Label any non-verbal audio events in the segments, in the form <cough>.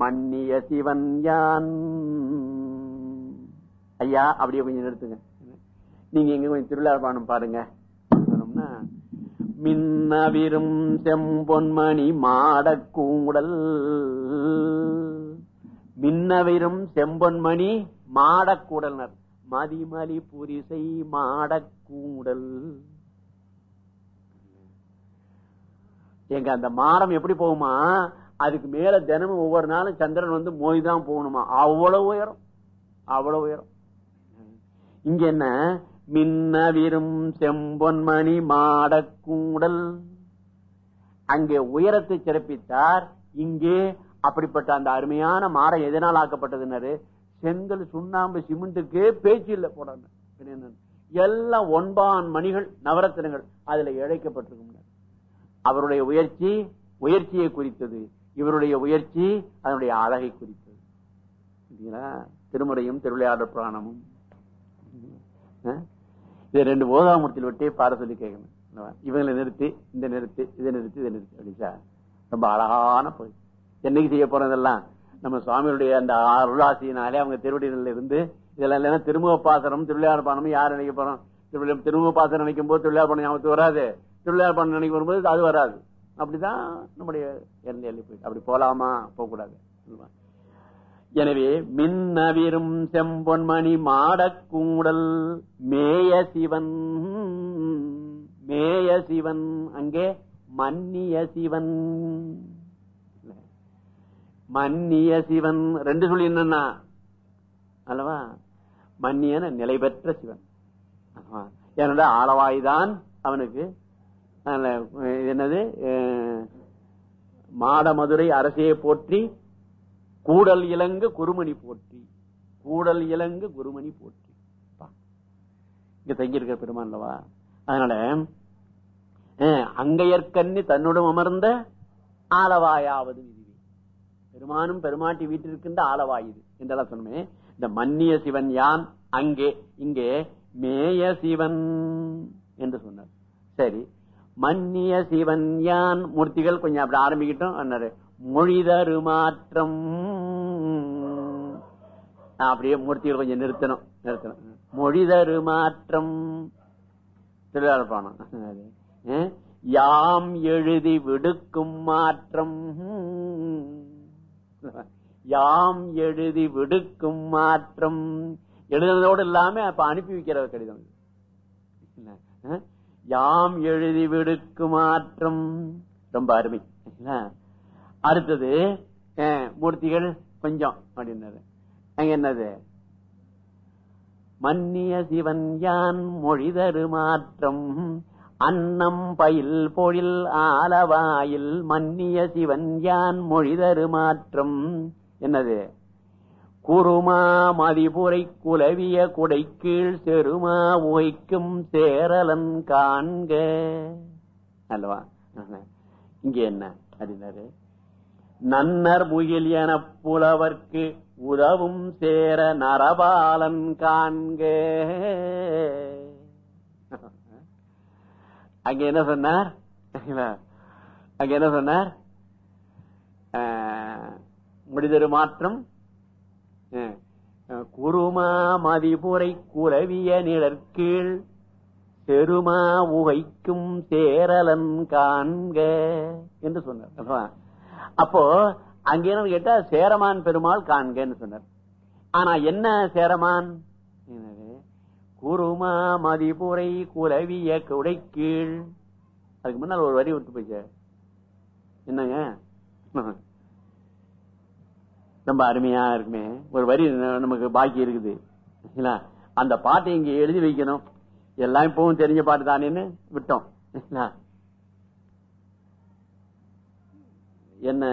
மன்னிய சிவன் யான். ஐயா அப்படியே கொஞ்சம் நிறுத்துங்க. நீங்க எங்க கொஞ்சம் திருவிழா பாடம் பாருங்க. சொன்னோம்னா மின்னவிரும் செம்பொன்மணி மாடக்கூடல் மின்னவிரும் செம்பொன்மணி மாடக்கூடல்னர் மதிமலி புரிசை மாடக்கூடல் எங்க அந்த மாடம் எப்படி போகுமா? அதுக்கு மேல தினமும் ஒவ்வொரு நாளும் சந்திரன் வந்து மோய் தான் போகணுமா? அவ்வளவு உயரம். அவ்வளவு உயரம். இங்க என்ன? மின்னவிரும் செம்பொன்மணி மாடக்கூடல் அங்கே உயரத்தை சிறப்பித்தார். இங்கே அப்படிப்பட்ட அந்த அருமையான மாடம் எதனால் ஆக்கப்பட்டதுனாரு செங்கல் சுண்ணாம்பு சிமெண்ட்டுக்கு பேச்சு இல்லை போடாங்க எல்லாம் ஒன்பான் மணிகள் நவரத்தினங்கள். அதுல இழைக்கப்பட்டிருக்கும். அவருடைய உயர்ச்சி உயர்ச்சியை குறித்தது. இவருடைய உயர்ச்சி அதனுடைய அழகை குறித்தது திருமுறையும் திருவிளையாடல் புராணமும். இது ரெண்டு போதாமூர்த்தியில் விட்டே பாட சொல்லி கேட்கணும். இவங்களை நிறுத்தி இந்த நிறுத்தி இதை நிறுத்தி இதை நிறுத்தி அப்படிச்சா ரொம்ப அழகான பகுதி என்னைக்கு செய்ய போறதெல்லாம் நம்ம சுவாமியுடைய அந்த அருளாசியினாலே அவங்க திருவடிகளில் இருந்து இதெல்லாம் இல்லைன்னா திருமுக பாசனம் திருவிளையாடல் பானமும் யார் நினைக்க போறோம்? திருமுக பாசனம் நினைக்கும் போது திருவிழா பானம் ஞாபகத்து வராது. திருவிழா பானம் நினைக்க வரும்போது அது வராது. அப்படிதான் நம்முடைய எல்லை போயிட்டு. அப்படி போலாமா? போக கூடாது எனவே மின்னவிரும் செம்பொன்மணி மாடக்கூடல் மேய சிவன் மேய சிவன் அங்கே மன்னிய சிவன். மன்னிய சிவன். ரெண்டு சொல்லி என்னன்னா? அல்லவா? மன்னியன நிலை பெற்ற சிவன் ஏனென்றால் ஆளவாய்தான் அவனுக்கு என்னது மாடமதுரை அரசையை போற்றி கூடல் இலங்கு குருமணி போற்றி. கூடல் இலங்கு குருமணி போற்றி. இங்க தங்கியிருக்கிற பெருமான்லவா அதனால அங்கையற்கண்ணி தன்னுடன் அமர்ந்த ஆலவாயாவது இதுவே பெருமானும் பெருமாட்டி வீட்டிற்கின்ற ஆலவாயுது இது. என்றெல்லாம் சொன்னமே இந்த மன்னிய சிவன் யான்? அங்கே இங்கே மேய சிவன் என்று சொன்னார். சரி மன்னிய சிவன் யான். மூர்த்திகள் கொஞ்சம் அப்படி ஆரம்பிக்கிட்டோம் மொழிதரு மாற்றம். அப்படியே மூர்த்திகள் கொஞ்சம் நிறுத்தணும் நிறுத்தணும். மொழிதரு மாற்றம். திருவாரப்பானம் யாம் எழுதி விடுக்கும் மாற்றம். யாம் எழுதி விடுக்கும் மாற்றம். எழுதுனதோடு இல்லாம அப்ப அனுப்பி வைக்கிற கடிதம். யாம் எழுதி விடுக்கு மாற்றம் ரொம்ப அருமை. அடுத்தது மூர்த்திகள் கொஞ்சம் அப்படின்னாரு. அங்க என்னது? மன்னிய சிவன் யான் மொழிதரு மாற்றம் அன்னம் பயில் பொழில் ஆலவாயில் மன்னிய சிவன் யான் மொழிதரு மாற்றம் என்னது? குருமா மதிபுரை குலவிய குடை கீழ் செருமா உகைக்கும் சேரலன் காண்க. அல்லவா? இங்க என்ன? அப்படின்னாரு நன்னர் முகில் என புலவர்க்கு உதவும் சேர நரபாலன் காண்க. அங்க என்ன சொன்னார்? அங்க என்ன சொன்னார்? முடிதரு மாற்றம் குருமா மதிபுரை குலவிய நிழற்கீழ் பெருமா உகைக்கும் சேரலன் காண்க என்று சொன்னார். அப்போ அங்க என்ன கேட்டா சேரமான் பெருமாள் காண்கன்னு சொன்னார். ஆனா என்ன சேரமான்? குருமா மதிபுரை குலவிய குடை கீழ் அதுக்கு முன்னால் ஒரு வரி விட்டு போயிச்ச. என்னங்க? ரொம்ப அருமையா இருக்குமே. ஒரு வரி நமக்கு பாக்கி இருக்குது. அந்த பாட்டை இங்க எழுதி வைக்கணும். எல்லாம் இப்பவும் தெரிஞ்ச பாட்டு தானேன்னு விட்டோம். என்ன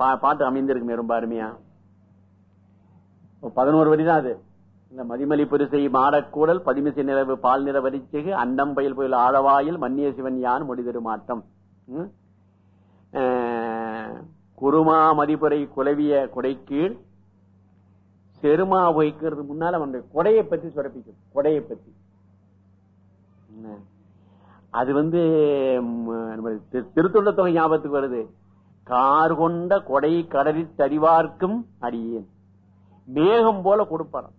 பாட்டு அமைந்திருக்குமே ரொம்ப அருமையா. பதினோரு வரி தான் அது. இந்த மதிமலி புரிசை மாடக்கூடல் பதிமிசை நிலவு பால் நிற வரிச்சகு அண்டம் பயில் புயல் ஆழவாயில் மன்னிய சிவன் யான் முடிதரு மாட்டம் குருமா மதிப்புரை குலவிய கொடைக்கீழ் செருமா வைக்கிறது முன்னால வந்து கொடையை பத்தி சுரப்பிக்கும். கொடையை பத்தி அது வந்து திருத்துள்ள தொகை ஞாபகத்துக்கு வருது. கார் கொண்ட கொடை கடலில் தறிவார்க்கும் அடியேன். மேகம் போல கொடுப்பாராம்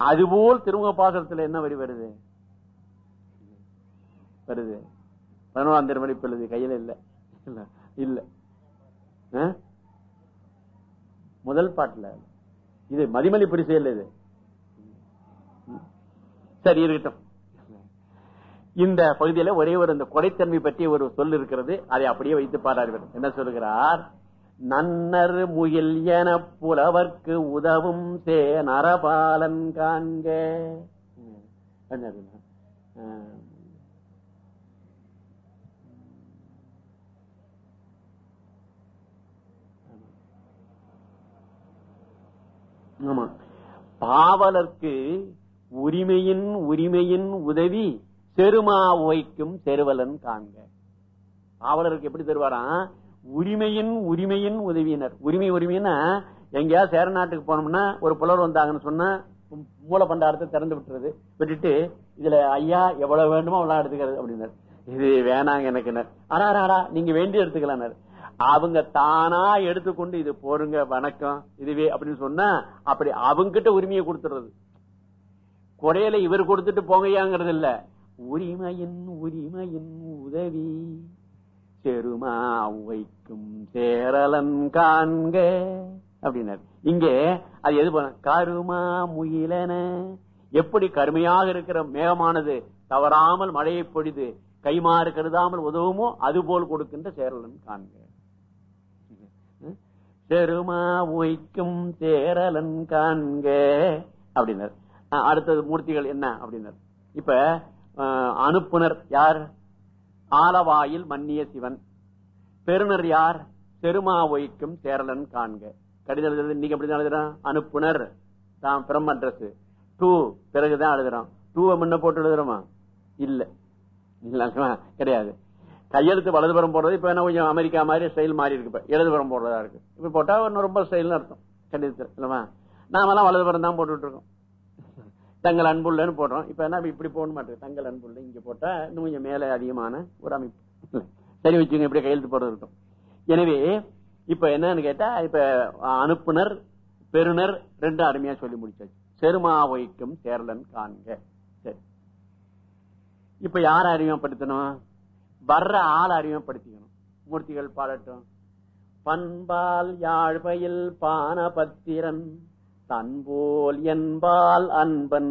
அதுபோல் திருமுக பாசனத்துல என்ன வரி வருது? வருது. பதினோராம் திருமணி எழுது கையில இல்ல இல்ல. இல்ல. முதல் பாட்டுல. இது மதிமலி பரிசையில் இது. சரி இருக்கட்டும். இந்த பகுதியில ஒரே ஒரு இந்த கொடைத்தன்மை பற்றி ஒரு சொல் இருக்கிறது. அதை அப்படியே வைத்து பாடார் இவர். என்ன சொல்லுகிறார் நன்னர் முகில் என புலவர்க்கு உதவும் சே நரபாலன் காண்க ம். என்னது? ஆ. ஆமா. பாவலர்க்கு உரிமையின் உரிமையின் உதவி செருமா ஓய்க்கும் செருவலன் காண்க. பாவலருக்கு எப்படி தருவாராம் உரிமையின் உரிமையின் உதவியினர். உரிமை உரிமைன்னா எங்கேயாவது சேர நாட்டுக்கு போனோம்னா ஒரு புலர் வந்தாங்கன்னு சொன்னா மூல பண்டாரத்தை திறந்து விட்டுறது. விட்டுட்டு இதுல ஐயா எவ்வளவு வேண்டுமோ அவ்வளவு எடுத்துக்கிறது அப்படின்னாரு. இது வேணாங்க எனக்கு ஆனா நீங்க வேண்டி எடுத்துக்கலாம் அவங்க தானா எடுத்துக்கொண்டு இது போருங்க வணக்கம் இதுவே அப்படின்னு சொன்னா அப்படி அவங்க கிட்ட உரிமையை கொடுத்துறது கொடையில இவர் கொடுத்துட்டு போங்கயாங்கிறது இல்ல. உரிமையின் உரிமையின் உதவி. செருமா வைக்கும் சேரலன் காண்க அப்படின்னாரு. இங்கே அது எது போன கருமா முயலன. எப்படி கருமையாக இருக்கிற மேகமானது தவறாமல் மழையை பொழிது கைமாறு கருதாமல் உதவுமோ அதுபோல் கொடுக்கின்ற சேரலன் காண்க. செருமா உய்க்கும் சேரலன் காண்க அப்படின்னார். அடுத்தது மூர்த்திகள் என்ன அப்படின்னார். இப்ப அனுப்புனர் யார்? ஆலவாயில் மன்னிய சிவன். பெருனர் யார்? செருமா ஒய்க்கும் சேரலன் காண்க. கடிதம் எழுதுறது இன்னைக்கு அப்படிதான் எழுதுறான்? அனுப்புனர். தான் பிரம் அட்ரஸ் டூ பிறகுதான் எழுதுறான். டூவை முன்ன போட்டு எழுதுறோமா? இல்ல. இல்ல கிடையாது. கையெழுத்து வலதுபுறம் போடுறது இப்ப என்ன கொஞ்சம் அமெரிக்கா மாதிரி ஸ்டைல் மாறி இருக்கு இடதுபுறம் போடுறதா இருக்கு. இப்ப போட்டா இன்னும் ரொம்ப ஸ்டைல்னு அர்த்தம். கண்டித்து இல்லவா நாமெல்லாம் வலதுபுறம் தான் போட்டுட்டு இருக்கோம். தங்கள் அன்புள்ளன்னு போடுறோம். இப்ப என்ன இப்படி போட மாட்டேங்குது தங்கள் அன்புள்ள இங்க போட்டா இன்னும் கொஞ்சம் மேல அதிகமான ஒரு அமைப்பு. சரி வச்சுங்க இப்படி கையெழுத்து போடுறது இருக்கும் எனவே இப்ப என்னன்னு கேட்டா இப்ப அனுப்புனர் பெருனர் ரெண்டு அருமையா சொல்லி முடிச்சாச்சு. செருமா வைக்கும் சேரலன் காண்க. சரி. இப்ப யார் அறிமுகப்படுத்தணும்? வர்ற ஆள் அறிமுகப்படுத்திக்கணும். மூர்த்திகள் பாடட்டும். பண்பால் யாழ்பயில் பானபத்திரன் தன்போல் என்பால் அன்பன்.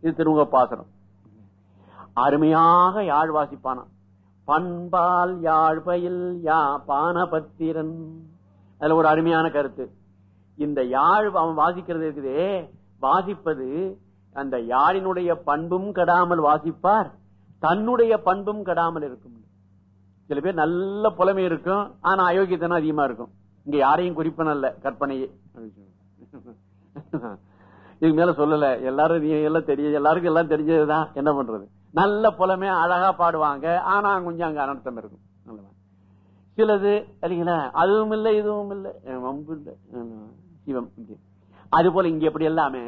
இது திருமுக பாசனம் அருமையாக யாழ் வாசிப்பானா பண்பால் யாழ்பயில் யா பானபத்திரன் அதுல ஒரு அருமையான கருத்து. இந்த யாழ் அவன் வாசிக்கிறது இருக்குதே வாசிப்பது அந்த யாழினுடைய பண்பும் கெடாமல் வாசிப்பார். தன்னுடைய பண்பும் கெடாமல் இருக்கும். சில பேர் நல்ல புலமை இருக்கும் ஆனா அயோக்கியத்தனம் அதிகமா இருக்கும். இங்க யாரையும் குறிப்பன அல்ல கற்பனையே. இதுக்கு மேல சொல்லல. எல்லாரும் நீ எல்லாம் தெரிய எல்லாருக்கும் எல்லாம் தெரிஞ்சதுதான். என்ன பண்றது? நல்ல புலமே அழகா பாடுவாங்க. ஆனா கொஞ்சம் அங்க அனர்த்தம் இருக்கும். சிலது சரிங்களா? அதுவும் இல்லை இதுவும் இல்லை. வம்பு இல்லை. சிவம். இங்கே. அது போல இங்க எப்படி எல்லாமே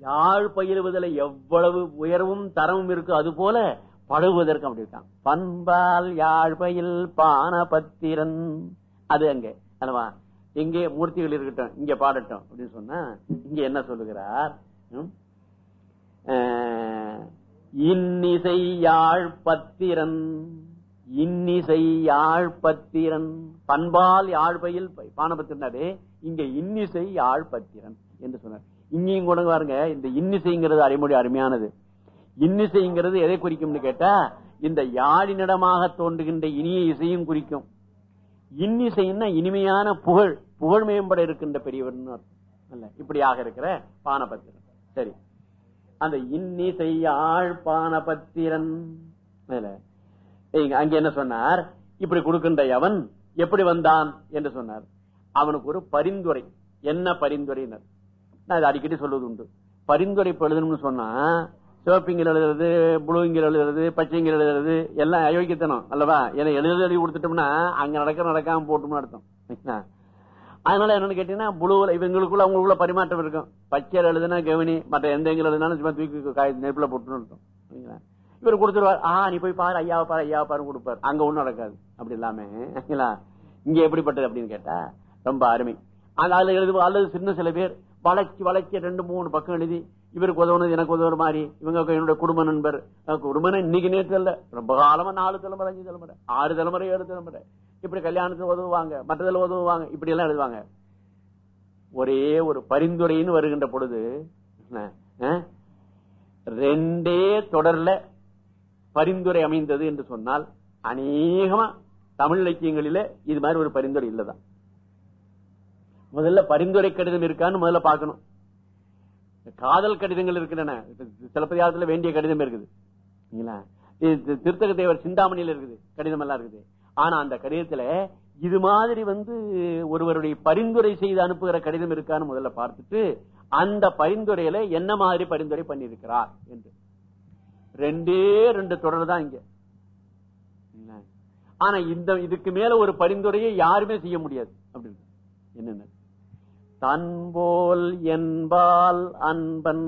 யாழ் பயிலுவதில் எவ்வளவு உயர்வும் தரமும் இருக்கு அது போல படுவதற்கு அப்படி இருக்கான். பண்பால் யாழ் பயில் பானபத்திரன். அது அங்க. அல்லவா? எங்கே மூர்த்திகள் இருக்கட்டும் இங்க பாடட்டும் அப்படின்னு சொன்னா இங்க என்ன சொல்லுகிறார்? இன்னிசை யாழ் பத்திரன். இன்னிசை யாழ் பத்திரன். பண்பால் யாழ்பையில் பானபத்திரனாரு இங்க இன்னிசை யாழ் பத்திரன் என்று சொன்னார். இங்கேயும் கூட பாருங்க இந்த இன்னிசைங்கிறது அரைமொழி அருமையானது. இன்னிசைங்கிறது எதை குறிக்கும்னு கேட்டா இந்த யாழினிடமாக தோன்றுகின்ற இனிய இசையும் குறிக்கும். இன்னிசைன்னா இனிமையான புகழ் புகழ் மேம்பட இருக்கின்ற பெரியவர் இப்படியாக இருக்கிற பானபத்திரன். சரி. அந்த இன்னிசை யாழ் பானபத்திரன் அங்க என்ன சொன்னார்? இப்படி கொடுக்கின்ற அவன் எப்படி வந்தான் என்று சொன்னார். அவனுக்கு ஒரு பரிந்துரை. என்ன பரிந்துரையினர் நான் இதை அடிக்கடி சொல்வது உண்டு. பரிந்துரை எழுதணும்னு சொன்னா சிவப்பிங்கில் எழுதுறது புளுங்கில் எழுதுறது பச்சைங்கில் எழுதுறது எல்லாம் அயோக்கியத்தனம் அல்லவா? ஏன்னா எழுதி எழுதி கொடுத்துட்டோம்னா அங்க நடக்க நடக்காம போட்டோம்னு அர்த்தம். அதனால என்னன்னு கேட்டீங்கன்னா புழுவில் இவங்களுக்குள்ள அவங்களுக்குள்ள பரிமாற்றம் இருக்கும். பச்சையில் எழுதுனா கவனி மற்ற எந்த எங்க எழுதுனாலும் சும்மா தூக்கி காய் நெருப்பில் போட்டுன்னு இருக்கும் சரிங்களா? இவர் கொடுத்துருவார் ஆ நீ போய் பாரு ஐயாவை பாரு ஐயாவை பாரு கொடுப்பாரு. அங்க ஒண்ணும் நடக்காது. அப்படி இல்லாம இங்க எப்படிப்பட்டது? அப்படின்னு கேட்டா ரொம்ப அருமை. அந்த அதுல எழுது அல்லது சின்ன சில பேர் வளைச்சு வளைச்சு ரெண்டு மூணு பக்கம் எழுதி இவருக்கு உதவுனது எனக்கு உதவுற மாதிரி இவங்க என்னோட குடும்ப நண்பர். குடும்பம் இன்னைக்கு நேற்று இல்ல ரொம்ப காலமா நாலு தலைமுறை அஞ்சு தலைமுறை ஆறு தலைமுறை ஏழு தலைமுறை. இப்படி கல்யாணத்துக்கு உதவுவாங்க மற்றதில் உதவுவாங்க இப்படி எல்லாம் எழுதுவாங்க. ஒரே ஒரு பரிந்துரைன்னு வருகின்ற பொழுது ரெண்டே தொடர்ல பரிந்துரை அமைந்தது என்று சொன்னால் அநேகமா தமிழ் இலக்கியங்களில இது மாதிரி ஒரு பரிந்துரை இல்லதான். முதல்ல பரிந்துரை கடிதம் இருக்கான்னு முதல்ல பார்க்கணும். காதல் கடிதங்கள் இருக்கின்றன. சிலப்பதிகாரத்துல வேண்டிய கடிதம் இருக்குது. திருத்தக தேவர் சிந்தாமணியில இருக்குது. கடிதம் எல்லாம் இருக்குது. ஆனா அந்த கடிதத்துல இது மாதிரி வந்து ஒருவருடைய பரிந்துரை செய்து அனுப்புகிற கடிதம் இருக்கான்னு முதல்ல பார்த்துட்டு அந்த பரிந்துரையில என்ன மாதிரி பரிந்துரை பண்ணியிருக்கிறார் என்று. ரெண்டே ரெண்டு தொடர் தான் இங்க. ஆனா இந்த இதுக்கு மேல ஒரு பரிந்துரையை யாருமே செய்ய முடியாது. அப்படின்னு என்னென்ன? தன்போல் என்பால் அன்பன்.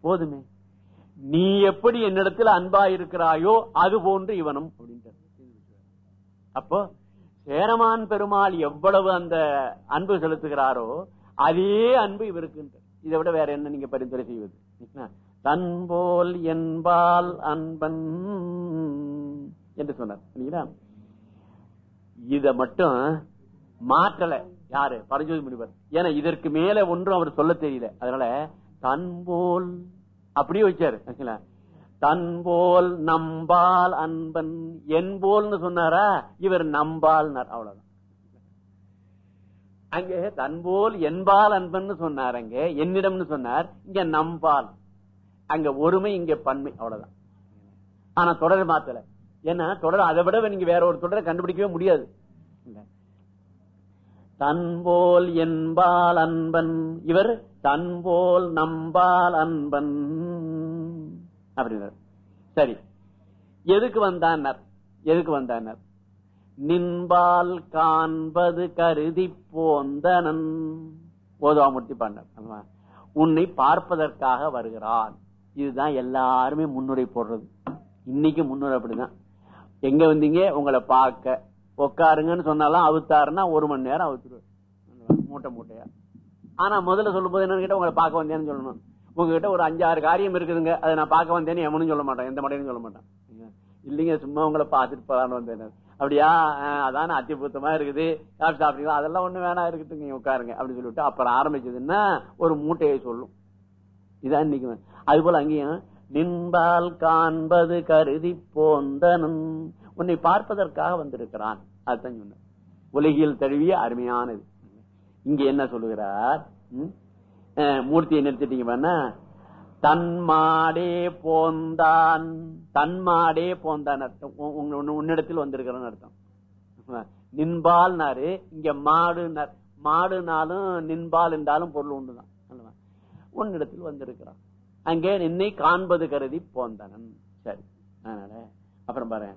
போதுமே. நீ எப்படி என்னிடத்தில் அன்பா இருக்கிறாயோ அது போன்று இவனும் அப்படின்ட்டு அப்போ சேரமான் பெருமாள் எவ்வளவு அந்த அன்பு செலுத்துகிறாரோ அதே அன்பு இவருக்கு இதை விட வேற என்ன நீங்க பரிந்துரை செய்வது? தன்போல் என்பால் அன்பன் என்று சொன்னார். சரிங்களா இத மட்டும் மாற்றலை. யாரு? பரஞ்சோதி முனிவர். ஏன்னா இதற்கு மேல ஒன்றும் அவர் சொல்ல தெரியல. அதனால தன்போல் அப்படியே வச்சாரு தன்போல் நம்பால் அன்பன் என்போல்னு சொன்னாரா? இவர் நம்பால்னார் அவ்வளவுதான். அங்கே தன்போல் என்பால் அன்பன் சொன்னார் அங்க என்னிடம்னு சொன்னார். இங்க நம்பால். அங்க ஒருமை இங்க பன்மை. அவ்வளவுதான். ஆனா தொடர் மாத்தல. ஏன்னா தொடர் அதை விட நீங்க வேற ஒரு தொடரை கண்டுபிடிக்கவே முடியாது. தன்போல் என்பால் அன்பன். இவர் தன்போல் நம்பால் அன்பன். அப்படின்னார் சரி. எதுக்கு வந்தானர் எதுக்கு வந்தானர் நின்பால் காண்பது கருதி போந்தனன். ஓதுவாமூர்த்தி பாண்டர் உன்னை பார்ப்பதற்காக வருகிறான். இதுதான் எல்லாருமே முன்னுரை போடுறது. இன்னைக்கு முன்னுரை அப்படிதான். எங்க வந்தீங்க? உங்களை பார்க்க. உட்காருங்கன்னு சொன்னாலும் அவுத்தாருன்னா ஒரு மணி நேரம் அவுத்துருவார். மூட்டை மூட்டையா. ஆனா முதல்ல சொல்லும் போது என்னன்னு கேட்டா உங்களை பார்க்க வந்தேன்னு சொல்லணும். உங்ககிட்ட ஒரு அஞ்சாறு காரியம் இருக்குதுங்க. அதை நான் பார்க்க வந்தேன்னு எவனும் சொல்ல மாட்டேன். எந்த மடையும் சொல்ல மாட்டேன். இல்லைங்க சும்மா உங்களை பார்த்துட்டு போலான்னு வந்தேன். அப்படியா? அஹ், அதான அத்திபுத்தமா இருக்குது. சாப்பிட்டு சாப்பிட்டீங்களா அதெல்லாம் ஒண்ணு வேணாம். இருக்குதுங்க உட்காருங்க. அப்படின்னு சொல்லிட்டு அப்புறம் ஆரம்பிச்சதுன்னா ஒரு மூட்டையை சொல்லும். இதான் இன்னைக்கு அது போல அங்கேயும் நின்பால் காண்பது கருதி போந்தனும் உன்னை பார்ப்பதற்காக வந்திருக்கிறான். அதுதான் சொன்ன உலகில் தழுவிய அருமையானது. இங்க என்ன சொல்லுகிறார்? ம்? மூர்த்தியை நிறுத்திட்டீங்க பண்ண தன்மாடே போந்தான். தன்மாடே போந்தான் அர்த்தம். உ- உன்னிடத்தில் வந்திருக்கிறன்னு அர்த்தம். நின்பால்னாரு இங்க மாடுனார் மாடுனாலும் நின்பால் என்றாலும் பொருள் உண்டுதான். உன்னிடத்தில் வந்திருக்கிறான். அங்கே நின்னை காண்பது கருதி போந்தனன். சரி. அதனால அப்புறம் பாரு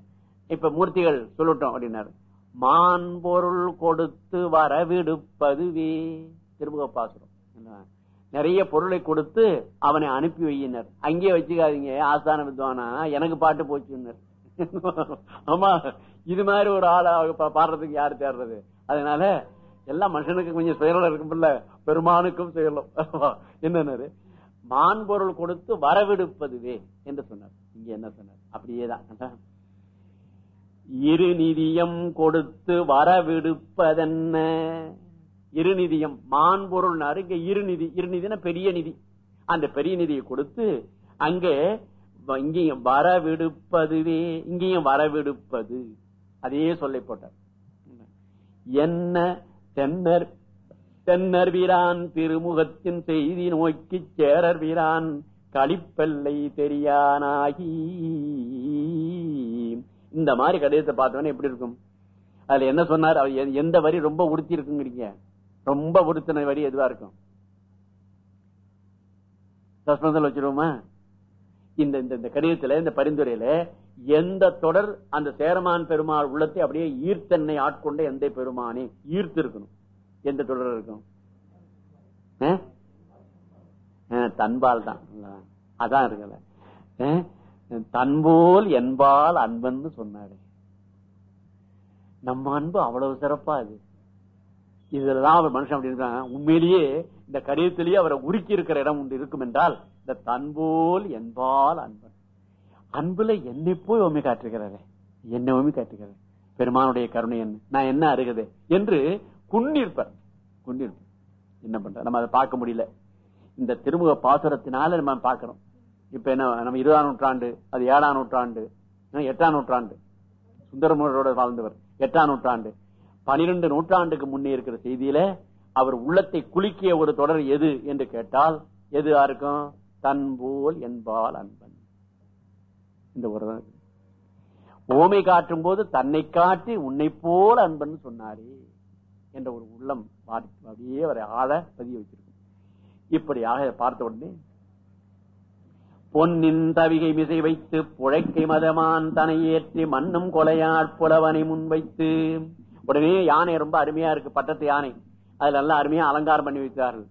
இப்ப மூர்த்திகள் சொல்லட்டும் அப்படின்னாரு. மான் பொருள் கொடுத்து வரவிடுப்பதுவே திருமுக பாசுரம். என்ன? நிறைய பொருளை கொடுத்து அவனை அனுப்பி வையினர். அங்கேயே வச்சுக்காதீங்க ஆஸ்தான வித்வானா எனக்கு பாட்டு போச்சுன்னர். ஆமா இது மாதிரி ஒரு ஆளா பா- பாடுறதுக்கு யாரு தேடுறது? அதனால எல்லாம் மனுஷனுக்கு கொஞ்சம் சுயலம் இருக்கும்ல பெருமானுக்கும் சுயலம் என்னன்னாரு? மான் பொருள் கொடுத்து வரவிடுப்பதுவே என்று சொன்னார். இங்க என்ன சொன்னார்? அப்படியேதான். இருநிதியம் கொடுத்து வரவிடுப்பதென்ன? இருநிதியம். மான் பொருள்னாரு இங்க இருநிதி. இருநிதினா பெரிய நிதி. அந்த பெரிய நிதியை கொடுத்து அங்கே வ- இங்கேயும் வரவிடுப்பதுவே இங்கேயும் வரவிடுப்பது. அதே சொல்லை போட்டார். என்ன தென்னர் தென்னர் வீரான் திருமுகத்தின் செய்தி நோக்கி சேரர் வீரான் களிப்பல்லை தெரியானாகி இந்த மாதிரி கடிதத்தை பார்த்தவனே எப்படி இருக்கும்? அதுல என்ன சொன்னார்? அவர் எ- எந்த வரி ரொம்ப உடுத்தி இருக்குங்கிறீங்க ரொம்ப உடுத்தின வரி எதுவா இருக்கும்? சஸ்பென்சல் வச்சிருவோமா? இந்த இந்த இந்த கடிதத்துல இந்த பரிந்துரையில எந்த தொடர் அந்த சேரமான் பெருமாள் உள்ளத்தை அப்படியே ஈர்த்தன்னை ஆட்கொண்ட எந்த பெருமானே? ஈர்த்து இருக்கணும் எந்த தொடர் இருக்கும்? தன்பால் தான். அதான் இருக்குல்ல தன்போல் என்பால் அன்பன்னு சொன்னாரு. நம்ம அன்பு அவ்வளவு சிறப்பா அது இதுலதான் அவர் மனுஷன் அப்படி இருக்கான். உண்மையிலேயே இந்த கடிதத்திலேயே அவரை உருக்கி இருக்கிற இடம் ஒன்று இருக்கும் என்றால் இந்த தன்போல் என்பால் அன்பன் அன்புல என்னை போய் உண்மை காட்டுகிறாரே. என்னை உண்மை காட்டுகிறார். பெருமானுடைய கருணை என்ன? நான் என்ன அருகதே? என்று குன்னிருப்பார். குன்னிருப்பார். என்ன பண்ற? நம்ம அதை பார்க்க முடியல. இந்த திருமுக பாசுரத்தினால நம்ம பார்க்கிறோம். இப்ப என்ன நம்ம இருபதாம் நூற்றாண்டு அது ஏழாம் நூற்றாண்டு எட்டாம் நூற்றாண்டு. சுந்தரமுனரோட வாழ்ந்தவர் எட்டாம் நூற்றாண்டு. பனிரெண்டு நூற்றாண்டுக்கு முன்னே இருக்கிற செய்தியில அவர் உள்ளத்தை குலுக்கிய ஒரு தொடர் எது என்று கேட்டால் எது யாருக்கும்? தன்போல் என்பால் அன்பன். இந்த ஒரு ஓமை காட்டும் போது தன்னை காட்டி உன்னை போல் அன்பன் சொன்னாரே என்ற ஒரு உள்ளம் பாதி- அப்படியே அவரை ஆழ பதிய வச்சிருக்கும். இப்படியாக பார்த்த உடனே பொன்னின் தவிகை மிசை வைத்து புழைக்கை மதமான் தனை ஏற்றி மண்ணும் கொலையாட் புலவனை முன்வைத்து உடனே யானை ரொம்ப அருமையா இருக்கு பட்டத்து யானை. அதுல நல்லா அருமையா அலங்காரம் பண்ணி வைத்தார்கள்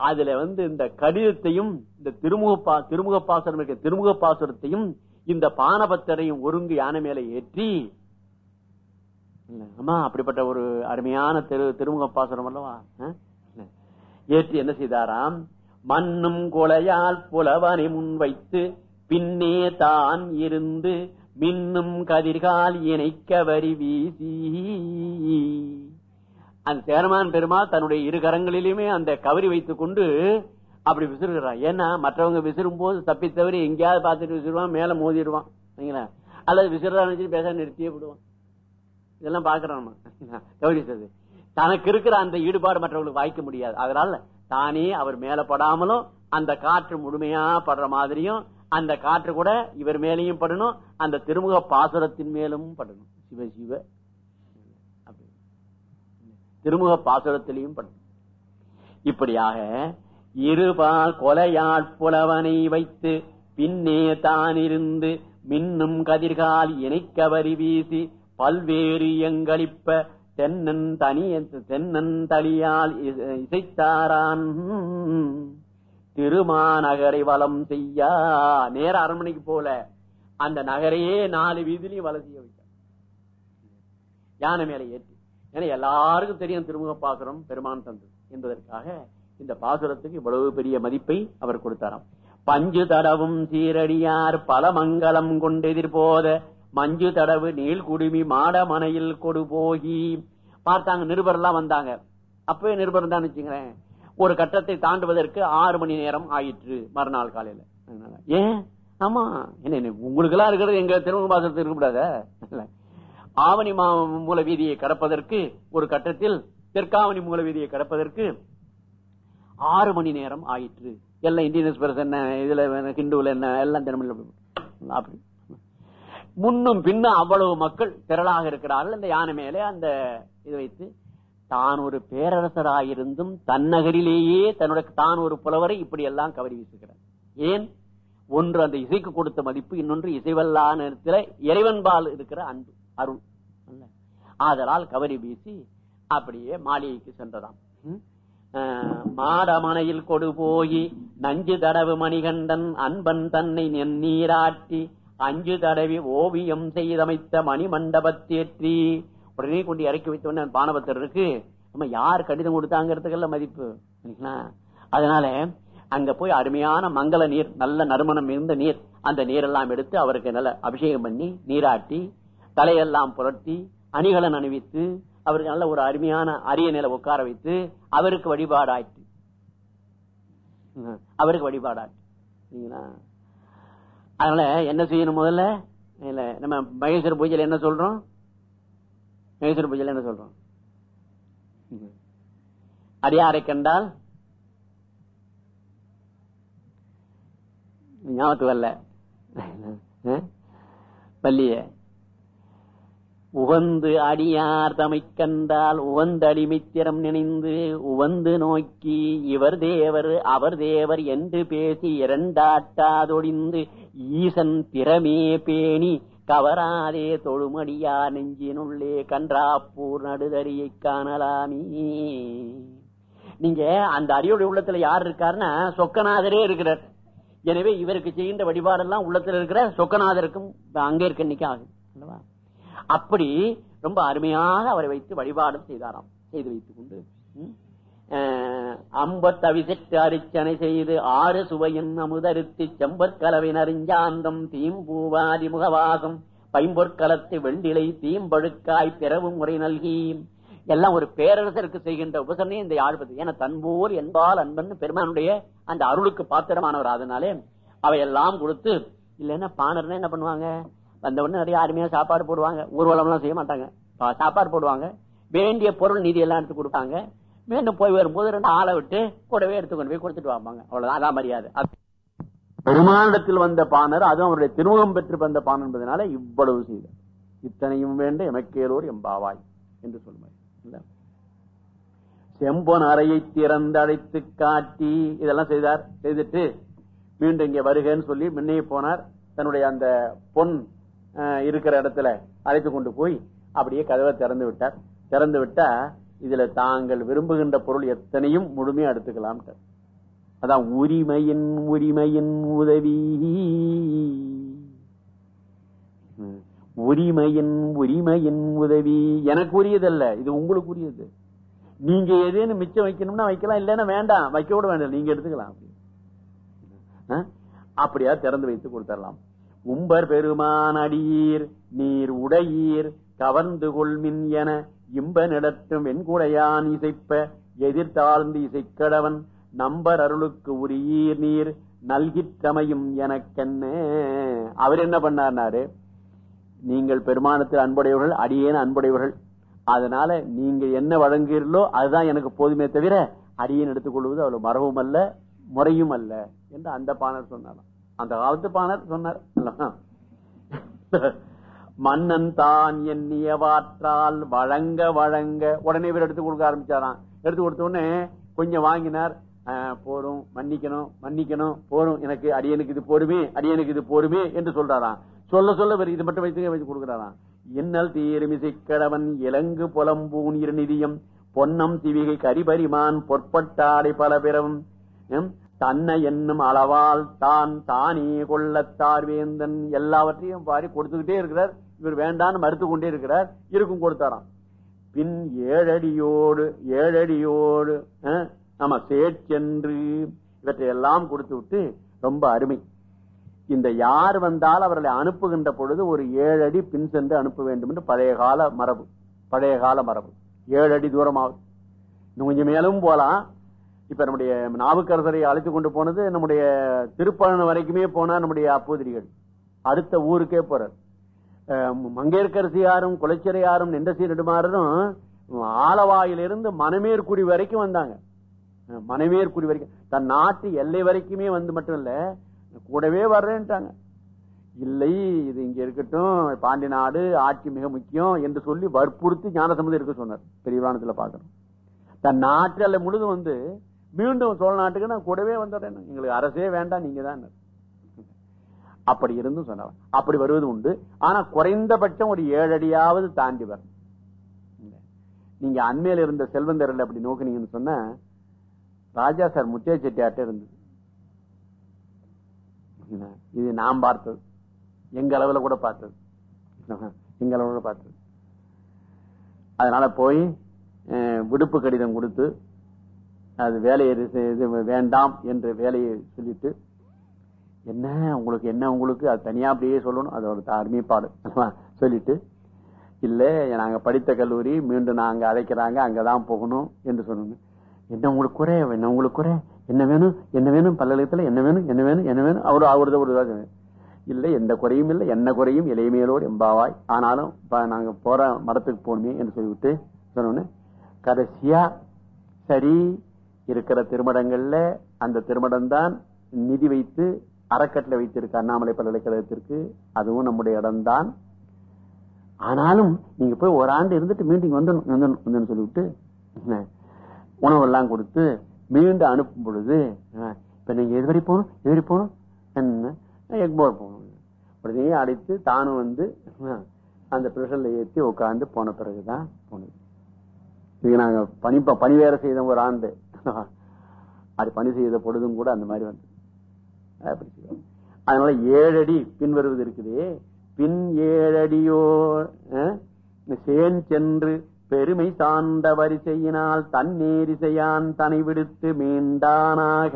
அதுல வந்து இந்த கடிதத்தையும் இந்த திருமுக பா திருமுக பாசுரம் இருக்க திருமுக பாசுரத்தையும் இந்த பானபத்தரையும் ஒருங்கு யானை மேல ஏற்றி ஆமா அப்படிப்பட்ட ஒரு அருமையான திரு திருமுக பாசுரம் அல்லவா ஏற்றி என்ன செய்தாராம்? மண்ணும் கொலையால் புலவனை முன்வைத்து பின்னே தான் இருந்து மின்னும் கதிர்கால் இணைக்க வரி வீசி. அந்த சேரமான் பெருமாள் தன்னுடைய இரு கரங்களிலுமே அந்த கவரி வைத்துக் கொண்டு அப்படி விசிறுகிறான். ஏன்னா மற்றவங்க விசிறும் போது தப்பி தவறி எங்கேயாவது பார்த்துட்டு விசிறுவான் மேல மோதிடுவான். சரிங்களா? அல்லது விசிறான்னு பேச நிறுத்தியே விடுவான். இதெல்லாம் பாக்குறோம் நம்ம. கவனிச்சது. தனக்கு இருக்கிற அந்த ஈடுபாடு மற்றவங்களுக்கு வாய்க்க முடியாது. அதனால தானே அவர் மேல படாமலும் அந்த காற்று முழுமையா படுற மாதிரியும் அந்த காற்று கூட இவர் மேலையும் படணும் அந்த திருமுக பாசுரத்தின் மேலும் படணும். சிவ சிவ. திருமுக பாசுரத்திலையும் படணும். இப்படியாக இருபால் கொலையாள் புலவனை வைத்து பின்னே தானிருந்து மின்னும் கதிர்கால் இணைக்க வரி வீசி பல்வேறு எங்களிப்ப தென்னன் தனி தென்னன் தளியால் இசைத்தாரான். திருமாநகரை வலம் செய்யா. நேர அரண்மனைக்கு போல. அந்த நகரையே நாலு வீதிலையும் வலம் செய்ய வைத்தார் யானை மேல ஏற்றி. ஏன்னா எல்லாருக்கும் தெரியும் திருமுக பாசுரம் பெருமான் தந்து என்பதற்காக இந்த பாசுரத்துக்கு இவ்வளவு பெரிய மதிப்பை அவர் கொடுத்தாராம். பஞ்சு தடவும் சீரடியார் பல மங்களம் கொண்டெதிர்போத மஞ்சு தடவு நீள் குடுமி மாடமனையில் கொடு போகி. பார்த்தாங்க நிருபர்லாம் வந்தாங்க. அப்பவே நிருபர் தான் வச்சுக்கிறேன் ஒரு கட்டத்தை தாண்டுவதற்கு ஆறு மணி நேரம் ஆயிற்று மறுநாள் காலையில. ஏன்? ஆமா என்ன என்ன, உங்களுக்கு எல்லாம் இருக்கிறது எங்க திருமுக பாசனத்தில் இருக்கக்கூடாத? ஆவணி மா மூல வீதியை கடப்பதற்கு ஒரு கட்டத்தில் தெற்காவணி மூல வீதியை கடப்பதற்கு ஆறு மணி நேரம் ஆயிற்று. எல்லாம் இந்தியன் எக்ஸ்பிரஸ் என்ன இதுல ஹிந்துல என்ன எல்லாம் தினமணி அப்படி. முன்னும் பின்னும் அவ்வளவு மக்கள் திரளாக இருக்கிறார்கள். இந்த யானை மேலே அந்த இது வைத்து தான் ஒரு பேரரசராயிருந்தும் தன்னகரிலேயே தன்னுடைய தான் ஒரு புலவரை இப்படி எல்லாம் கவரி வீசுகிறார். ஏன்? ஒன்று அந்த இசைக்கு கொடுத்த மதிப்பு இன்னொன்று இசைவல்லா நேரத்தில் இறைவன்பால் இருக்கிற அன்பு அருள். ஆதலால் கவரி வீசி அப்படியே மாளிகைக்கு சென்றதாம். ம்? மாடமனையில் கொடு போய் நஞ்சு தடவு மணிகண்டன் அன்பன் தன்னை நீராட்டி அஞ்சு தடவி ஓவியம் செய்தமைத்த மணிமண்டபத்தேற்றி உடனே கொண்டு இறக்கி வைத்த உடனே பானபத்தருக்கு நம்ம யார் கடிதம் கொடுத்தாங்கிறதுக்கெல்லாம் மதிப்பு சரிங்களா? அதனால அங்க போய் அருமையான மங்கள நீர் நல்ல நறுமணம் இருந்த நீர் அந்த நீரெல்லாம் எடுத்து அவருக்கு நல்ல அபிஷேகம் பண்ணி நீராட்டி தலையெல்லாம் புரட்டி அணிகலன் அணிவித்து அவருக்கு நல்ல ஒரு அருமையான அரிய நிலை உட்கார வைத்து அவருக்கு வழிபாடாயிற்று. அவருக்கு வழிபாடாயிற்று சரிங்களா அதனால என்ன செய்யணும் முதல்ல? இல்ல நம்ம மகேஸ்வர பூஜையில் என்ன சொல்றோம்? மகேஸ்வர பூஜையில் என்ன சொல்றோம்? ம். அடியாரை கண்டால் ஞாபகத்துக்கு வரல. பள்ளிய. உவந்து அடியார் தமை கண்டால் உவந்தடி நினைந்து உவந்து நோக்கி இவர் தேவர் அவர் தேவர் என்று பேசி இரண்டாட்டாதொடிந்து ஈசன் திறமே பேணி கவராதே தொழுமடியா நெஞ்சினுள்ளே கன்றாப்பூர் நடுதறியை காணலாமே. நீங்க அந்த அடியோட உள்ளத்துல யார் இருக்காருன்னா சொக்கநாதரே இருக்கிறார். எனவே இவருக்கு செய்கின்ற வழிபாடெல்லாம் உள்ளத்தில் இருக்கிற சொக்கநாதருக்கும் அங்க இருக்க இன்னைக்கு ஆகும். அல்லவா? அப்படி ரொம்ப அருமையாக அவரை வைத்து வழிபாடும் செய்தாராம். செய்து வைத்துக் கொண்டு ம், அம்பத்தவிசெட்டு அரிச்சனை செய்து ஆறு சுவையின் அமுதருத்தி செம்பற்கலவை நறிஞ்சாந்தம் தீம்பூவாதி முகவாசம் பைம்பொற்களத்து வெண்டிலை தீம்பழுக்காய் பிறவும் முறை நல்கி. எல்லாம் ஒரு பேரரசருக்கு செய்கின்ற உபசரணை இந்த யாழ்பது ஏன்னா தன்போர் என்பால் அன்பன் பெருமானுடைய அந்த அருளுக்கு பாத்திரமானவர். அதனாலே அவையெல்லாம் கொடுத்து இல்லைன்னா பாணர்னா என்ன பண்ணுவாங்க? வந்த உடனே நிறைய அருமையா சாப்பாடு போடுவாங்க. ஊர்வலம் எல்லாம் செய்ய மாட்டாங்க. பா- சாப்பாடு போடுவாங்க. வேண்டிய பொருள் நிதி எல்லாம் எடுத்து கொடுப்பாங்க. மீண்டும் போய் வரும்போது ரெண்டு ஆளை விட்டு கூடவே எடுத்து கொண்டு போய் கொடுத்துட்டு வாங்க அவ்வளவுதான். அதான் மரியாதை. அது- பெருமானிடத்தில் வந்த பாணர் அதுவும் அவருடைய திருமுகம் பெற்று வந்த பாணர் என்பதனால இவ்வளவு செய்தார். இத்தனையும் வேண்ட எமக்கேலோர் எம்பாவாய் என்று சொல்லுவார். செம்பன் செம்பொன் அறையை திறந்து அழைத்து காட்டி இதெல்லாம் செய்தார். செய்துட்டு மீண்டும் இங்க வருகன்னு சொல்லி முன்னே போனார். தன்னுடைய அந்த பொன் இருக்கிற இடத்துல அழைத்து கொண்டு போய் அப்படியே கதவை திறந்து விட்டார். திறந்து விட்டா இதுல தாங்கள் விரும்புகின்ற பொருள் எத்தனையும் முழுமையா எடுத்துக்கலாம். அதான் உரிமையின் உரிமையின் உதவி. உரிமையின் உரிமையின் உதவி. எனக்கு உரியதல்ல இது உங்களுக்கு உரியது நீங்க எதேன்னு மிச்சம் வைக்கணும்னா வைக்கலாம் இல்லைன்னா வேண்டாம். வைக்க கூட வேண்டாம் நீங்க எடுத்துக்கலாம். அப்படியா திறந்து வைத்து கொடுத்துடலாம் உம்பர் பெருமான் அடியீர் நீர் உடையீர் கவர்ந்து கொள்மின் என இம்ப நடத்தும் வெண்குடையான் இசைப்ப எதிர்த்தாழ்ந்து இசைக்கடவன் நம்பர் அருளுக்கு உரியீர் நீர் நல்கிற்றமையும் எனக்கென்ன அவர் என்ன பண்ணார்னாரு? நீங்கள் பெருமானத்தில் அன்புடையவர்கள் அடியேன் அன்புடையவர்கள். அதனால நீங்க என்ன வழங்குகிறீர்களோ அதுதான் எனக்கு போதுமே தவிர அடியேன் எடுத்துக்கொள்வது அவ்வளவு மரபும் அல்ல முறையும் அல்ல என்று அந்த பாணர் சொன்னாலும் அந்த காலத்து பாணர் சொன்னார். மன்னன் தான் எண்ணிய வாற்றால் வழங்க வழங்க. உடனே இவர் எடுத்து கொடுக்க ஆரம்பிச்சாராம். எடுத்து கொடுத்த உடனே கொஞ்சம் வாங்கினார். ஆஹ், போரும் மன்னிக்கணும் மன்னிக்கணும் போரும். எனக்கு அடியனுக்கு இது போருமே அடியனுக்கு இது போருமே என்று சொல்றாராம். சொல்ல சொல்ல இவர் இது மட்டும் வைத்து வைத்து கொடுக்கிறாராம். இன்னல் தீருமிசை கடவன் இலங்கு புலம்பூன் இருநிதியம் பொன்னம் திவிகை கரிபரிமான் பொற்பட்டாடை பல பிறவும் தன்னை என்னும் அளவால் தான் தானே கொள்ளத்தார் வேந்தன் எல்லாவற்றையும் பாரி கொடுத்துக்கிட்டே இருக்கிறார். இவர் வேண்டான்னு மறுத்து கொண்டே இருக்கிறார். இருக்கும் கொடுத்தாராம். பின் ஏழடியோடு ஏழடியோடு நம்ம ஆமா சேற்றென்று இவற்றை எல்லாம் கொடுத்து விட்டு ரொம்ப அருமை. இந்த யார் வந்தால் அவர்களை அனுப்புகின்ற பொழுது ஒரு ஏழு அடி பின் சென்று அனுப்ப வேண்டும் என்று பழைய கால மரபு பழைய கால மரபு. ஏழு அடி தூரமாகும் கொஞ்சம் மேலும் போலாம். இப்ப நம்முடைய நாவுக்கரசரை அழைத்து கொண்டு போனது நம்முடைய திருப்பழனம் வரைக்குமே போனா நம்முடைய அப்போதிரிகள். அடுத்த ஊருக்கே போறார். மங்கையர்கரசியாரும் குலச்சிரையாரும் குலச்சிறையாரும் நின்றசி நெடுமாறரும் ஆலவாயிலிருந்து மணமேற்குடி வரைக்கும் வந்தாங்க. மனமேற்குடி வரைக்கும். தன் நாட்டு எல்லை வரைக்குமே வந்து மட்டும் இல்ல கூடவே வர்றேன்ட்டாங்க. இல்லை இது இங்க இருக்கட்டும் பாண்டி நாடு ஆட்சி மிக முக்கியம் என்று சொல்லி வற்புறுத்தி ஞானசம்மதி இருக்க சொன்னார் பெரியவானத்துல பாக்கணும் தன் நாட்டு அல்ல முழுதும் வந்து மீண்டும் சோழ நாட்டுக்கு நான் கூடவே வந்துடுறேன் எங்களுக்கு அரசே வேண்டாம் நீங்க தான். அப்படி இருந்தும் சொன்னவர். அப்படி வருவது உண்டு. ஆனா குறைந்தபட்சம் ஒரு ஏழு அடியாவது தாண்டி வரணும். நீங்க அண்மையில இருந்த செல்வந்தரில் அப்படி நோக்குனீங்கன்னு சொன்ன ராஜா சார் முத்தியா செட்டியார்ட்ட இருந்தது. இது நாம் பார்த்தது. எங்க அளவுல கூட பார்த்தது. எங்க அளவுல கூட பார்த்தது. அதனால போய் விடுப்பு கடிதம் கொடுத்து அது வேலையை இது- வேண்டாம் என்று வேலையை சொல்லிட்டு என்ன உங்களுக்கு என்ன உங்களுக்கு அது தனியா அப்படியே சொல்லணும் அது ஒரு அருமைப்பாடு சொல்லிட்டு இல்லை நாங்கள் படித்த கல்லூரி மீண்டும் நாங்கள் அழைக்கிறாங்க அங்கே தான் போகணும் என்று சொன்னோம் என்ன உங்களுக்கு குறை? என்ன உங்களுக்கு குறை? என்ன வேணும்? என்ன வேணும்? பல்கலைக்கழகத்துல என்ன வேணும்? என்ன வேணும்? என்ன வேணும்? அவரு அவரது ஒரு இதாக இல்லை எந்த குறையும் இல்லை என்ன குறையும் இளைமையிலோடு எம்பாவாய். ஆனாலும் இப்போ நாங்கள் போகிற மடத்துக்கு போகணுமே என்று சொல்லிவிட்டு சொன்னோன்னு கடைசியாக சரி இருக்கிற திருமடங்கள்ல அந்த திருமடம் தான் நிதி வைத்து அறக்கட்டளை வைத்திருக்க அண்ணாமலை பல்கலைக்கழகத்திற்கு. அதுவும் நம்முடைய இடம்தான். ஆனாலும் நீங்க போய் ஒரு ஆண்டு இருந்துட்டு மீண்டும் வந்துடணும் வந்துடணும் வந்துன்னு சொல்லிவிட்டு உணவெல்லாம் கொடுத்து மீண்டும் அனுப்பும் பொழுது இப்ப நீங்க எதுவரை போகணும் எதுவரை போகணும் என்ன எக்மோர் போகணும். உடனே அழைத்து தானும் வந்து அந்த பிரஷர்ல ஏற்றி உட்காந்து போன பிறகுதான் போனது. இது நாங்க பணி பணி வேற செய்த ஒரு ஆண்டு. <laughs> அது பணி செய்த பொழுதும் கூட அந்த மாதிரி வந்து. அதனால ஏழடி பின் வருவது இருக்குது. பின் ஏழடியோ சேன் சென்று பெருமை சார்ந்த வரிசையினால் தன்னேரிசையான் தனை விடுத்து மீண்டானாக.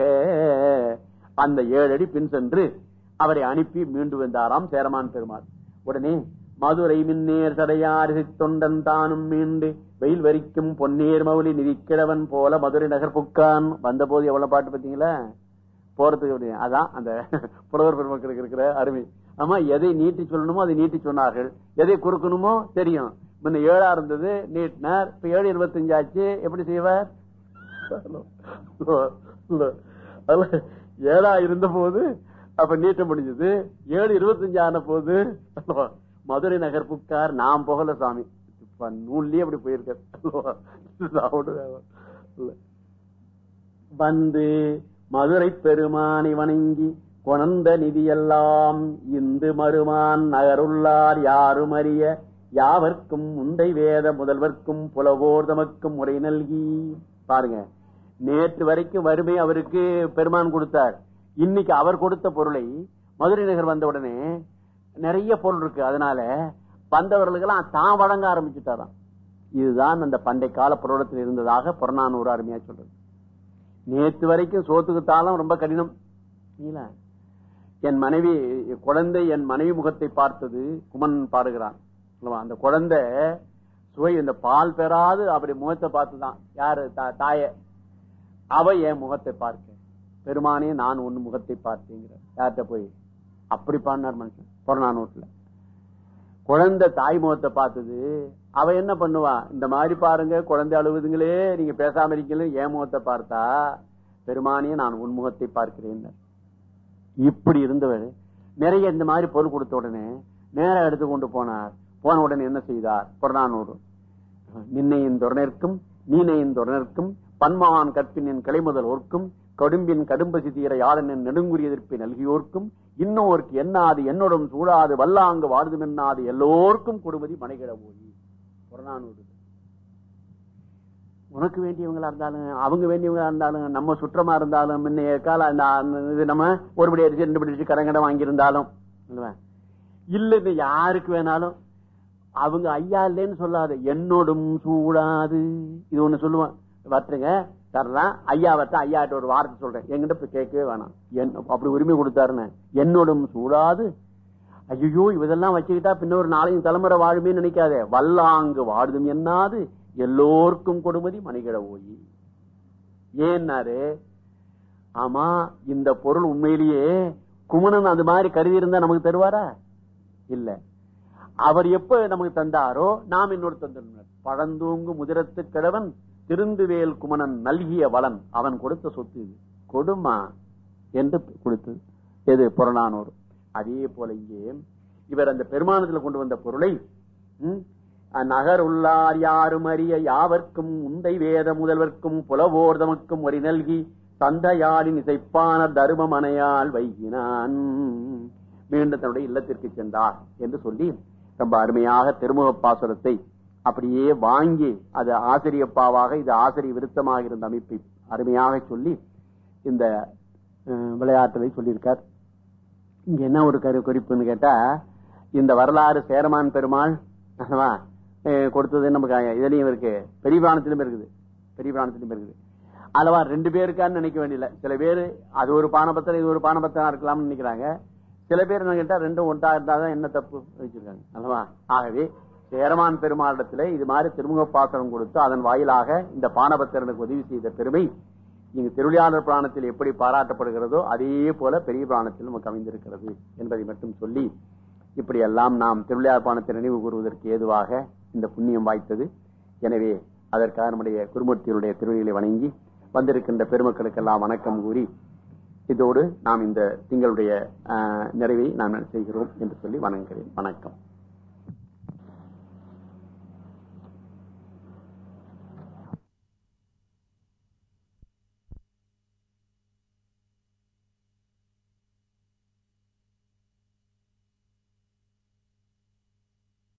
அந்த ஏழடி பின் சென்று அவரை அனுப்பி மீண்டு வந்தாராம் சேரமான் பெருமாள். உடனே மதுரை மின்னேர் சடையாரிசை தொண்டன் தானும் மீண்டு வெயில் வரிக்கும் பொன்னீர் மௌலி நிதிக்கிழவன் போல மதுரை நகர் புக்கான். வந்தபோது எவ்வளவு பாட்டு பார்த்தீங்களா? போறதுக்கு அப்படி அதான் அந்த <laughs> புலவர் பெருமக்களுக்கு இருக்கிற அருமை. ஆமா எதை நீட்டி சொல்லணுமோ அதை நீட்டி சொன்னார்கள். எதை குறுக்கணுமோ தெரியும். முன்ன ஏழா இருந்தது நீட்டினார். இப்ப ஏழு இருபத்தஞ்சு ஆச்சு. எப்படி செய்வார்? ஏழா இருந்த போது அப்ப நீட்ட முடிஞ்சது. ஏழு இருபத்தஞ்சு ஆன போது மதுரை நகர் புக்கார் நாம் போகல சாமி. நூல்லயே அப்படி போயிருக்காரு. வந்து மதுரை பெருமானை வணங்கி கொணந்த நிதியெல்லாம் இந்து மருமான் நகருள்ளார் யாரும் அறிய யாவர்க்கும் முந்தை வேத முதல்வர்க்கும் புலவோர் தமக்கும் முறை நல்கி. பாருங்க. நேற்று வரைக்கும் வறுமை அவருக்கு பெருமான் கொடுத்தார். இன்னைக்கு அவர் கொடுத்த பொருளை மதுரை நகர் வந்த உடனே நிறைய பொருள் இருக்கு. அதனால வந்தவர்களுக்கெல்லாம் தான் வழங்க ஆரம்பிச்சுட்டாராம். இதுதான் அந்த பண்டை கால புரோடத்தில் இருந்ததாக புறநானூறு அருமையா சொல்றது. நேற்று வரைக்கும் சோத்துக்கு தாளம் ரொம்ப கடினம். என் மனைவி குழந்தை என் மனைவி முகத்தை பார்த்தது குமன் பாடுகிறான்? அந்த குழந்தை சுவை இந்த பால் பெறாது அப்படி முகத்தை பார்த்துதான். யாரு? தாய. அவ என் முகத்தை பார்க்க. பெருமானே நான் ஒன்னு முகத்தை பார்த்தேங்கிற. யார்கிட்ட போய்? அப்படி பாடினார் மனுஷன் புறநானூற்றுல குழந்தை தாய் முகத்தை பார்த்தது அவ என்ன பண்ணுவா? இந்த மாதிரி பாருங்க குழந்தை அழுவுதுங்களே நீங்க பேசாம இருக்கீங்களே ஏன் முகத்தை பார்த்தா பெருமானே நான் உன் முகத்தை பார்க்கிறேன். இப்படி இருந்தவர் நிறைய இந்த மாதிரி பொருள் கொடுத்த உடனே நேரம் எடுத்து கொண்டு போனார். போன உடனே என்ன செய்தார்? புறநானூறு. நின்னையின் துறனிற்கும் நீனையின் துறனிற்கும் பன்மான் கற்பினின் கிளைமுதல் ஓர்க்கும் கடும்பின் கடும்பசி தீர யாழனின் நெடுங்குறி எதிர்ப்பை நல்கியோர்க்கும் இன்னோர்க்கு என்னாது என்னோடும் சூடாது வல்லாங்கு வாழ்துமென்னாது எல்லோருக்கும் கொடுமதி மனைகிட போய். புறநானூறு. உனக்கு வேண்டியவங்களா இருந்தாலும் அவங்க வேண்டியவங்களா இருந்தாலும் நம்ம சுற்றமா இருந்தாலும் முன்னைய கால அந்த அந்த இது நம்ம ஒருபடி அடிச்சு ரெண்டு படி அடிச்சு கடங்கடம் வாங்கியிருந்தாலும் இல்லவா? இல்ல யாருக்கு வேணாலும் அவங்க ஐயா இல்லைன்னு சொல்லாது என்னோடும் சூடாது. இது ஒண்ணு சொல்லுவான். பார்த்துங்க தரலாம் ஐயா வத்த ஐயாட்ட ஒரு வார்த்தை சொல்றேன். எங்கிட்ட போய் கேட்கவே வேணாம். என் அப்படி உரிமை கொடுத்தாருன்னு. என்னோடும் சூடாது. ஐயோ இதெல்லாம் வச்சுக்கிட்டா பின்ன ஒரு நாளையும் தலைமுறை வாழுமே நினைக்காதே. வல்லாங்கு வாடுதும் என்னாது? எல்லோருக்கும் கொடுமதி மணிகிட ஓய். ஏன்னாரு? ஆமா இந்த பொருள் உண்மையிலேயே குமணன் அது மாதிரி கருதி இருந்தா நமக்கு தருவாரா? இல்ல. அவர் எப்ப நமக்கு தந்தாரோ நாம் இன்னொரு தந்தனர் பழந்தூங்கு முதிரத்து கிழவன் திருந்துவேல் குமணன் நல்கிய வளன் அவன் கொடுத்த சொத்து இது. கொடுமா என்று கொடுத்தது எது புறநானூர். அதே போல இங்கே இவர் அந்த பெருமானத்தில் கொண்டு வந்த பொருளை நகர் உள்ளார் யாரும் அறிய யாவர்க்கும் உந்தை வேத முதல்வர்க்கும் புலவோர்தமக்கும் ஒரு நல்கி தந்தையாரின் இசைப்பான தருமமனையால் வைகினான் மீண்டும் தன்னுடைய இல்லத்திற்கு சென்றார் என்று சொல்லி ரொம்ப அருமையாக திருமுக பாசுரத்தை அப்படியே வாங்கி அது ஆசிரியப்பாவாக இது ஆசிரிய விருத்தமாக இருந்த அமைப்பை அருமையாக சொல்லி இந்த விளையாட்டுகளை சொல்லியிருக்கார். இங்க என்ன ஒரு கரு குறிப்புன்னு கேட்டா இந்த வரலாறு சேரமான் பெருமாள் கொடுத்தது நமக்கு இதுலயும் இருக்கு. பெரிய பிராணத்திலும் இருக்குது. பெரிய பிராணத்திலும் இருக்குது. அல்லவா ரெண்டு பேருக்கான்னு நினைக்க வேண்டியல சில பேர் அது ஒரு பானபத்திரம் இது ஒரு பானபத்திரம் இருக்கலாம்னு நினைக்கிறாங்க. சில பேர் என்ன கேட்டா ரெண்டும் ஒன்றா இருந்தாதான் என்ன தப்பு வச்சிருக்காங்க. அல்லவா? ஆகவே சேரமான் பெருமாளிடத்துல இது மாதிரி திருமுக பாசனம் கொடுத்து அதன் வாயிலாக இந்த பானபத்திரனுக்கு உதவி செய்த பெருமை இங்கு திருவிளையாடல் புராணத்தில் எப்படி பாராட்டப்படுகிறதோ அதே போல பெரிய புராணத்தில் நமக்கு அமைந்திருக்கிறது என்பதை மட்டும் சொல்லி இப்படி எல்லாம் நாம் திருவிளையாடல் புராணத்தை நினைவு கூறுவதற்கு ஏதுவாக இந்த புண்ணியம் வாய்த்தது. எனவே அதற்காக நம்முடைய குருமூர்த்தியுடைய திருவிழிகளை வணங்கி வந்திருக்கின்ற பெருமக்களுக்கெல்லாம் வணக்கம் கூறி இதோடு நாம் இந்த திங்களுடைய நிறைவை நாம் செய்கிறோம் என்று சொல்லி வணங்குகிறேன். வணக்கம்.